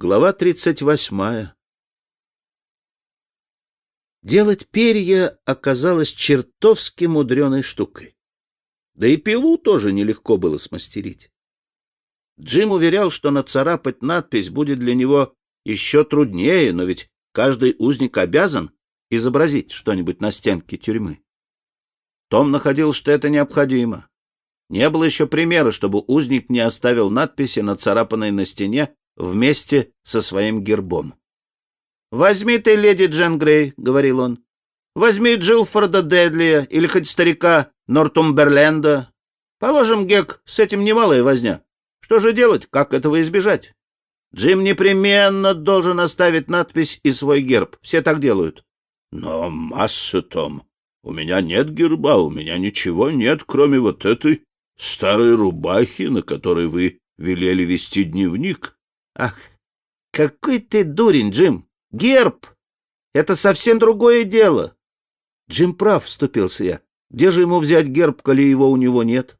Глава 38. Делать перья оказалось чертовски мудреной штукой. Да и пилу тоже нелегко было смастерить. Джим уверял, что нацарапать надпись будет для него еще труднее, но ведь каждый узник обязан изобразить что-нибудь на стенке тюрьмы. Том находил, что это необходимо. Не было еще примера, чтобы узник не оставил надписи, нацарапанной на стене, вместе со своим гербом. «Возьми ты леди Джен Грей», — говорил он. «Возьми Джилфорда Дедлия или хоть старика Нортумберленда. Положим, Гек, с этим немалая возня. Что же делать, как этого избежать? Джим непременно должен оставить надпись и свой герб. Все так делают». «Но масса, Том, у меня нет герба, у меня ничего нет, кроме вот этой старой рубахи, на которой вы велели вести дневник». Ах, какой ты дурень, Джим! Герб! Это совсем другое дело. Джим прав, вступился я. Где же ему взять герб, коли его у него нет?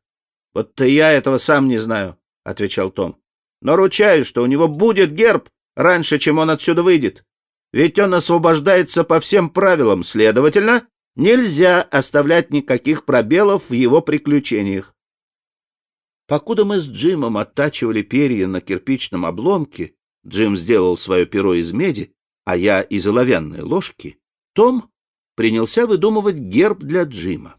Вот-то я этого сам не знаю, отвечал Том. Но ручаюсь, что у него будет герб раньше, чем он отсюда выйдет. Ведь он освобождается по всем правилам, следовательно, нельзя оставлять никаких пробелов в его приключениях. Покуда мы с Джимом оттачивали перья на кирпичном обломке, Джим сделал свое перо из меди, а я из оловянной ложки, Том принялся выдумывать герб для Джима.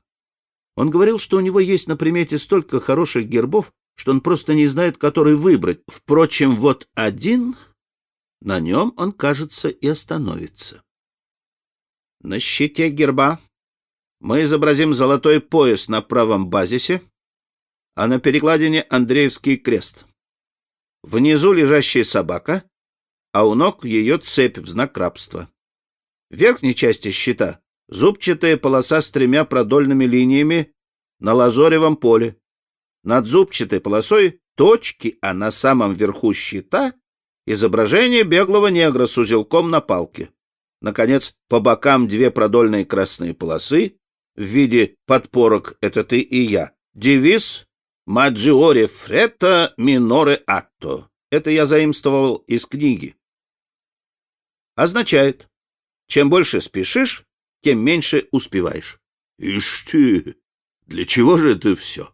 Он говорил, что у него есть на примете столько хороших гербов, что он просто не знает, который выбрать. Впрочем, вот один, на нем он, кажется, и остановится. На щите герба мы изобразим золотой пояс на правом базисе, а на перекладине Андреевский крест. Внизу лежащая собака, а у ног ее цепь в знак рабства. В верхней части щита зубчатая полоса с тремя продольными линиями на лазоревом поле. Над зубчатой полосой точки, а на самом верху щита изображение беглого негра с узелком на палке. Наконец, по бокам две продольные красные полосы в виде подпорок «Это ты и я». Девиз Маджиоре фрета миноре атто. Это я заимствовал из книги. Означает, чем больше спешишь, тем меньше успеваешь. Ишь ты, для чего же это все?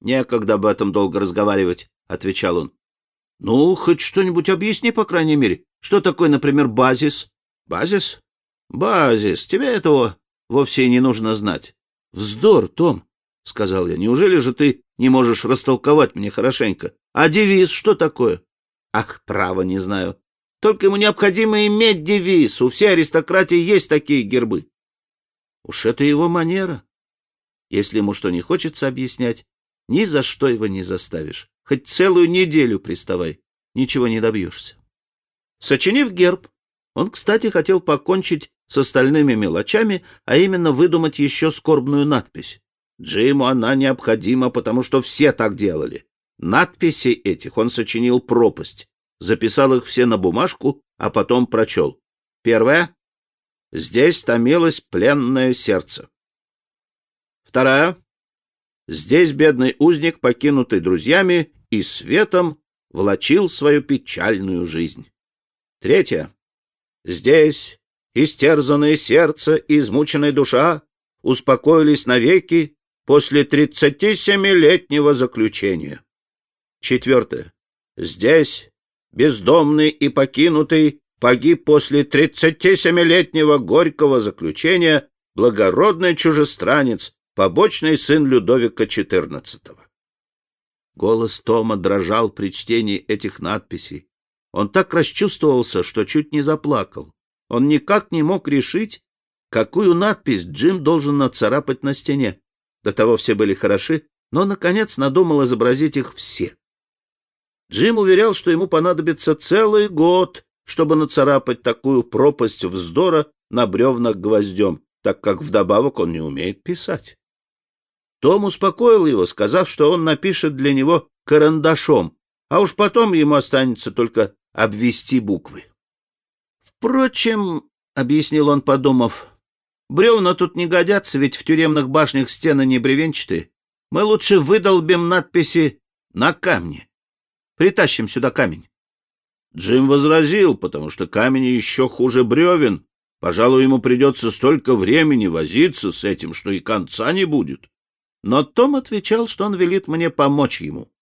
Некогда об этом долго разговаривать, отвечал он. Ну, хоть что-нибудь объясни, по крайней мере. Что такое, например, базис? Базис? Базис. Тебе этого вовсе не нужно знать. Вздор, Том. — сказал я. — Неужели же ты не можешь растолковать мне хорошенько? А девиз что такое? — Ах, право, не знаю. Только ему необходимо иметь девиз. У всей аристократии есть такие гербы. Уж это его манера. Если ему что не хочется объяснять, ни за что его не заставишь. Хоть целую неделю приставай, ничего не добьешься. Сочинив герб, он, кстати, хотел покончить с остальными мелочами, а именно выдумать еще скорбную надпись. Джиму она необходима, потому что все так делали. Надписи этих он сочинил пропасть, записал их все на бумажку, а потом прочел. Первая. Здесь томилось пленное сердце. Вторая. Здесь бедный узник, покинутый друзьями и светом, влачил свою печальную жизнь. Третья. Здесь истерзанное сердце и измученная душа успокоились навеки после 37-летнего заключения. Четвертое. Здесь бездомный и покинутый погиб после 37-летнего горького заключения благородный чужестранец, побочный сын Людовика XIV. Голос Тома дрожал при чтении этих надписей. Он так расчувствовался, что чуть не заплакал. Он никак не мог решить, какую надпись Джим должен нацарапать на стене. До того все были хороши, но, наконец, надумал изобразить их все. Джим уверял, что ему понадобится целый год, чтобы нацарапать такую пропасть вздора на бревнах гвоздем, так как вдобавок он не умеет писать. Том успокоил его, сказав, что он напишет для него карандашом, а уж потом ему останется только обвести буквы. Впрочем, — объяснил он, подумав, Бревна тут не годятся, ведь в тюремных башнях стены не бревенчатые. Мы лучше выдолбим надписи на камне. Притащим сюда камень. Джим возразил, потому что камень еще хуже бревен. Пожалуй, ему придется столько времени возиться с этим, что и конца не будет. Но Том отвечал, что он велит мне помочь ему.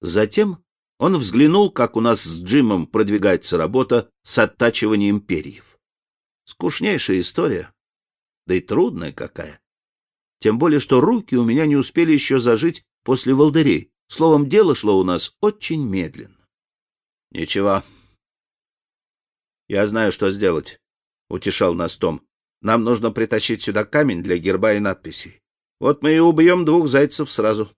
Затем он взглянул, как у нас с Джимом продвигается работа с оттачиванием перьев. Скучнейшая история, да и трудная какая. Тем более, что руки у меня не успели еще зажить после волдырей. Словом, дело шло у нас очень медленно. — Ничего. Я знаю, что сделать, — утешал нас Том. — Нам нужно притащить сюда камень для герба и надписей. Вот мы и убьем двух зайцев сразу.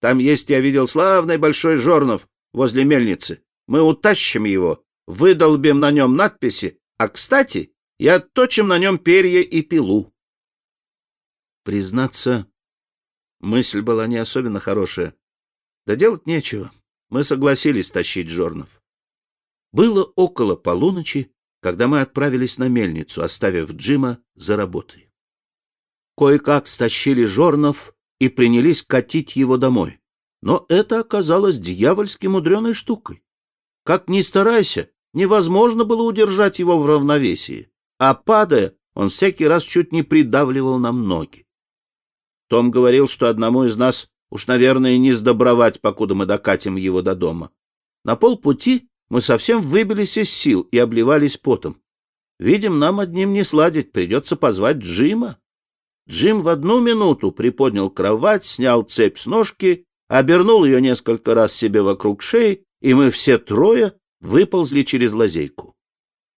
Там есть, я видел, славный большой жорнов возле мельницы. Мы утащим его, выдолбим на нем надписи, а, кстати, и отточим на нем перья и пилу. Признаться, мысль была не особенно хорошая. Да делать нечего. Мы согласились тащить жорнов. Было около полуночи, когда мы отправились на мельницу, оставив Джима за работой. Кое-как стащили жорнов и принялись катить его домой. Но это оказалось дьявольски мудреной штукой. Как ни старайся, невозможно было удержать его в равновесии, а падая, он всякий раз чуть не придавливал нам ноги. Том говорил, что одному из нас уж, наверное, не сдобровать, покуда мы докатим его до дома. На полпути мы совсем выбились из сил и обливались потом. Видим, нам одним не сладить, придется позвать Джима. Джим в одну минуту приподнял кровать, снял цепь с ножки, обернул ее несколько раз себе вокруг шеи, и мы все трое выползли через лазейку.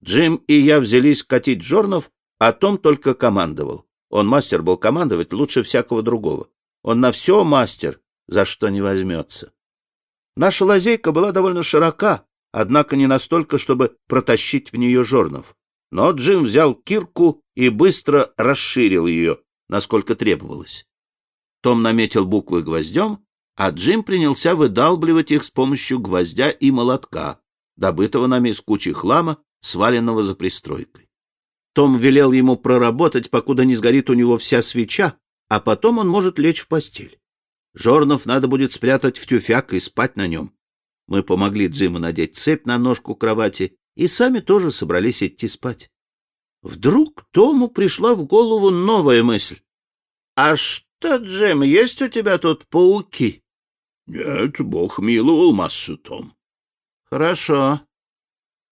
Джим и я взялись катить жорнов, а Том только командовал. Он мастер был командовать лучше всякого другого. Он на все мастер, за что не возьмется. Наша лазейка была довольно широка, однако не настолько, чтобы протащить в нее жорнов. Но Джим взял кирку и быстро расширил ее, насколько требовалось. Том наметил буквы гвоздем, а Джим принялся выдалбливать их с помощью гвоздя и молотка, добытого нами из кучи хлама, сваленного за пристройкой. Том велел ему проработать, покуда не сгорит у него вся свеча, а потом он может лечь в постель. Жорнов надо будет спрятать в тюфяк и спать на нем. Мы помогли Джиму надеть цепь на ножку кровати и сами тоже собрались идти спать. Вдруг Тому пришла в голову новая мысль. — А что, Джим, есть у тебя тут пауки? — Нет, бог миловал массу, Том. — Хорошо.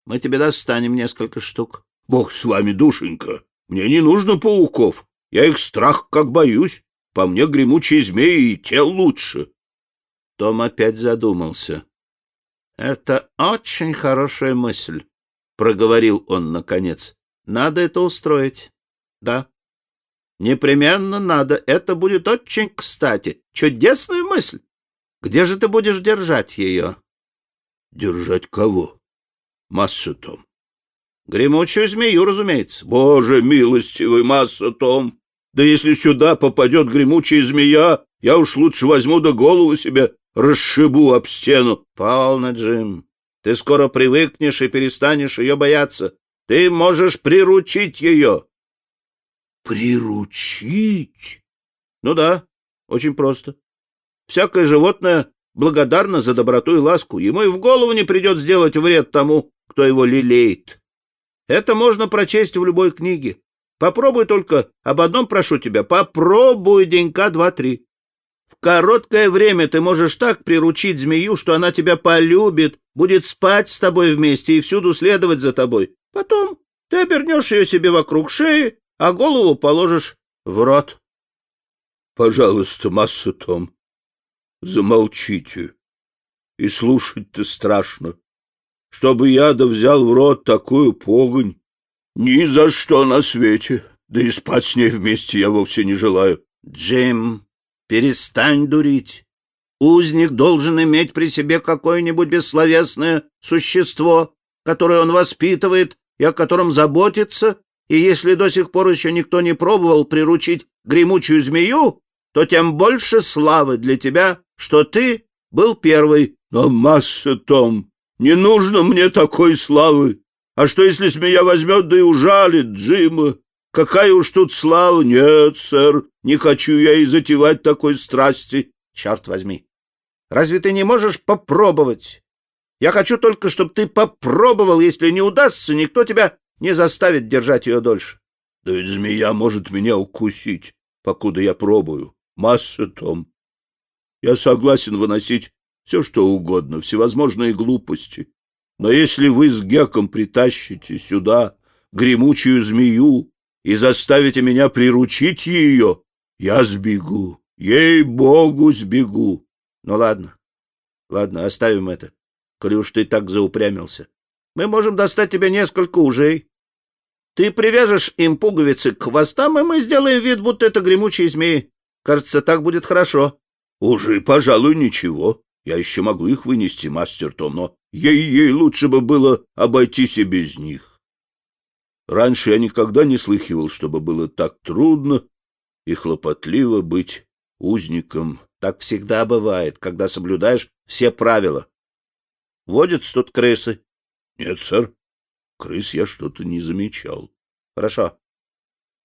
Мы тебе достанем несколько штук. — Бог с вами, душенька. Мне не нужно пауков. Я их страх как боюсь. По мне гремучие змеи и тел лучше. Том опять задумался. — Это очень хорошая мысль, — проговорил он наконец. Надо это устроить. Да. Непременно надо. Это будет очень кстати. Чудесная мысль. Где же ты будешь держать ее? Держать кого? Массу Том. Гремучую змею, разумеется. Боже милостивый, масса Том. Да если сюда попадет гремучая змея, я уж лучше возьму да голову себе расшибу об стену. Полно, Джим. Ты скоро привыкнешь и перестанешь ее бояться. Ты можешь приручить ее. Приручить? Ну да, очень просто. Всякое животное благодарно за доброту и ласку. Ему и в голову не придет сделать вред тому, кто его лелеет. Это можно прочесть в любой книге. Попробуй только, об одном прошу тебя, попробуй денька два-три. В короткое время ты можешь так приручить змею, что она тебя полюбит, будет спать с тобой вместе и всюду следовать за тобой. Потом ты обернешь ее себе вокруг шеи, а голову положишь в рот. — Пожалуйста, масса Том, замолчите. И слушать-то страшно. Чтобы я да взял в рот такую погонь, ни за что на свете. Да и спать с ней вместе я вовсе не желаю. — Джим, перестань дурить. Узник должен иметь при себе какое-нибудь бессловесное существо, которое он воспитывает и о котором заботится, и если до сих пор еще никто не пробовал приручить гремучую змею, то тем больше славы для тебя, что ты был первый. Но, масса, Том, не нужно мне такой славы. А что, если змея возьмет да и ужалит Джима? Какая уж тут слава? Нет, сэр, не хочу я и затевать такой страсти. Черт возьми! Разве ты не можешь попробовать? Я хочу только, чтобы ты попробовал. Если не удастся, никто тебя не заставит держать ее дольше. Да ведь змея может меня укусить, покуда я пробую. Масса, Том. Я согласен выносить все, что угодно, всевозможные глупости. Но если вы с Геком притащите сюда гремучую змею и заставите меня приручить ее, я сбегу, ей-богу, сбегу. Ну ладно, ладно, оставим это, коли уж ты так заупрямился. Мы можем достать тебе несколько ужей. Ты привяжешь им пуговицы к хвостам, и мы сделаем вид, будто это гремучие змеи. Кажется, так будет хорошо. Ужи, пожалуй, ничего. Я еще могу их вынести, мастер Том, но ей-ей лучше бы было обойтись и без них. Раньше я никогда не слыхивал, чтобы было так трудно и хлопотливо быть узником. Так всегда бывает, когда соблюдаешь все правила. Водятся тут крысы? Нет, сэр. Крыс я что-то не замечал. Хорошо.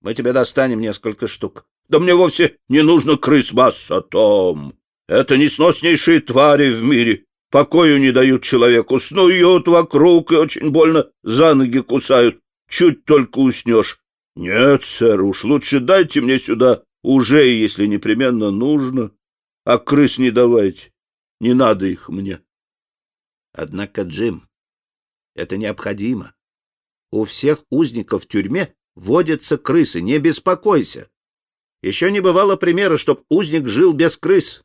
Мы тебе достанем несколько штук. Да мне вовсе не нужно крыс, масса, Том. Это несноснейшие твари в мире. Покою не дают человеку, снуют вокруг и очень больно за ноги кусают. Чуть только уснешь. Нет, сэр, уж лучше дайте мне сюда уже, если непременно нужно. А крыс не давайте. Не надо их мне. Однако, Джим, это необходимо. У всех узников в тюрьме водятся крысы, не беспокойся. Еще не бывало примера, чтоб узник жил без крыс.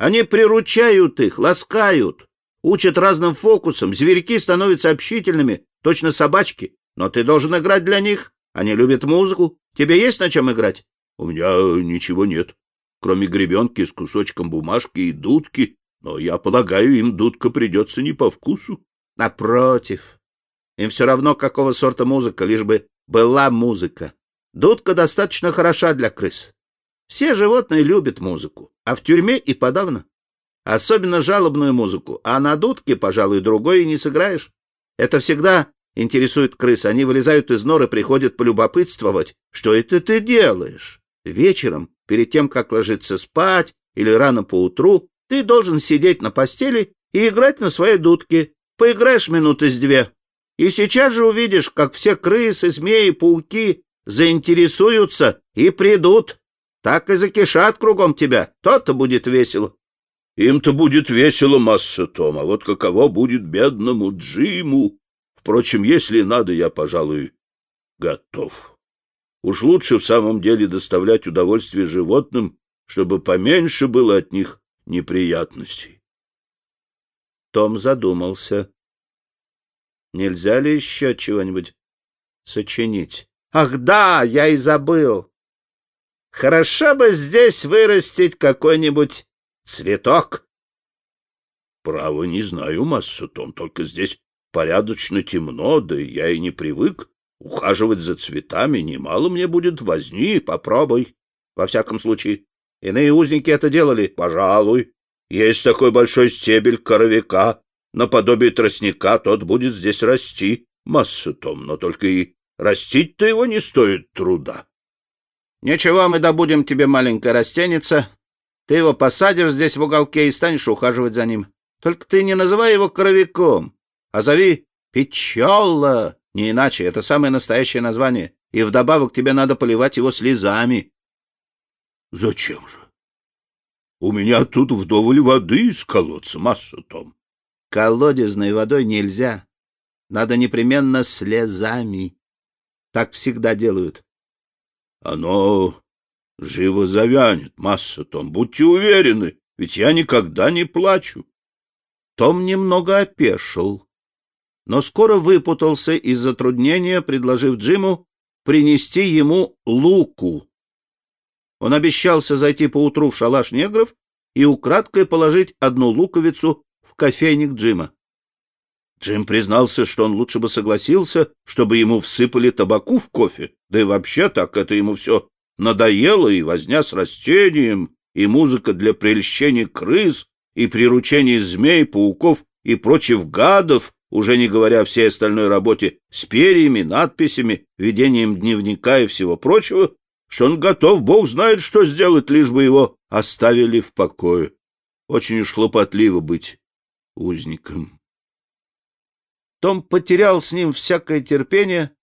Они приручают их, ласкают, учат разным фокусам, зверьки становятся общительными, точно собачки. Но ты должен играть для них. Они любят музыку. Тебе есть на чем играть? У меня ничего нет, кроме гребенки с кусочком бумажки и дудки. Но я полагаю, им дудка придется не по вкусу. Напротив. Им все равно, какого сорта музыка, лишь бы была музыка. Дудка достаточно хороша для крыс. Все животные любят музыку, а в тюрьме и подавно. Особенно жалобную музыку, а на дудке, пожалуй, другой и не сыграешь. Это всегда интересует крыс. Они вылезают из норы, приходят полюбопытствовать. Что это ты делаешь? Вечером, перед тем, как ложиться спать или рано поутру, ты должен сидеть на постели и играть на своей дудке. Поиграешь минуты с две. И сейчас же увидишь, как все крысы, змеи, пауки заинтересуются и придут так и закишат кругом тебя. То-то будет весело. Им-то будет весело, масса Том, а вот каково будет бедному Джиму. Впрочем, если надо, я, пожалуй, готов. Уж лучше в самом деле доставлять удовольствие животным, чтобы поменьше было от них неприятностей. Том задумался. Нельзя ли еще чего-нибудь сочинить? Ах да, я и забыл. Хорошо бы здесь вырастить какой-нибудь цветок. Право, не знаю, масса Том, только здесь порядочно темно, да я и не привык. Ухаживать за цветами немало мне будет возни, попробуй. Во всяком случае, иные узники это делали. Пожалуй, есть такой большой стебель коровика, наподобие тростника, тот будет здесь расти. Масса Том, но только и растить-то его не стоит труда. Ничего, мы добудем тебе маленькое растеница. Ты его посадишь здесь в уголке и станешь ухаживать за ним. Только ты не называй его коровиком, а зови Печелла. Не иначе, это самое настоящее название. И вдобавок тебе надо поливать его слезами. Зачем же? У меня тут вдоволь воды из колодца, масса, Том. Колодезной водой нельзя. Надо непременно слезами. Так всегда делают. Оно живо завянет, масса Том. Будьте уверены, ведь я никогда не плачу. Том немного опешил, но скоро выпутался из затруднения, предложив Джиму принести ему луку. Он обещался зайти поутру в шалаш негров и украдкой положить одну луковицу в кофейник Джима. Джим признался, что он лучше бы согласился, чтобы ему всыпали табаку в кофе, да и вообще так это ему все надоело, и возня с растением, и музыка для прельщения крыс, и приручения змей, пауков и прочих гадов, уже не говоря о всей остальной работе с перьями, надписями, ведением дневника и всего прочего, что он готов, бог знает, что сделать, лишь бы его оставили в покое. Очень уж хлопотливо быть узником. Том потерял с ним всякое терпение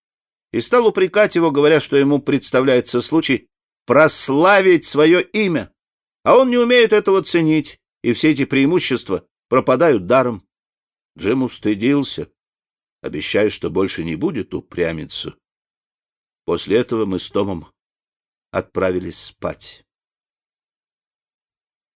и стал упрекать его, говоря, что ему представляется случай прославить свое имя, а он не умеет этого ценить, и все эти преимущества пропадают даром. Джим устыдился, обещая, что больше не будет упрямиться. После этого мы с Томом отправились спать.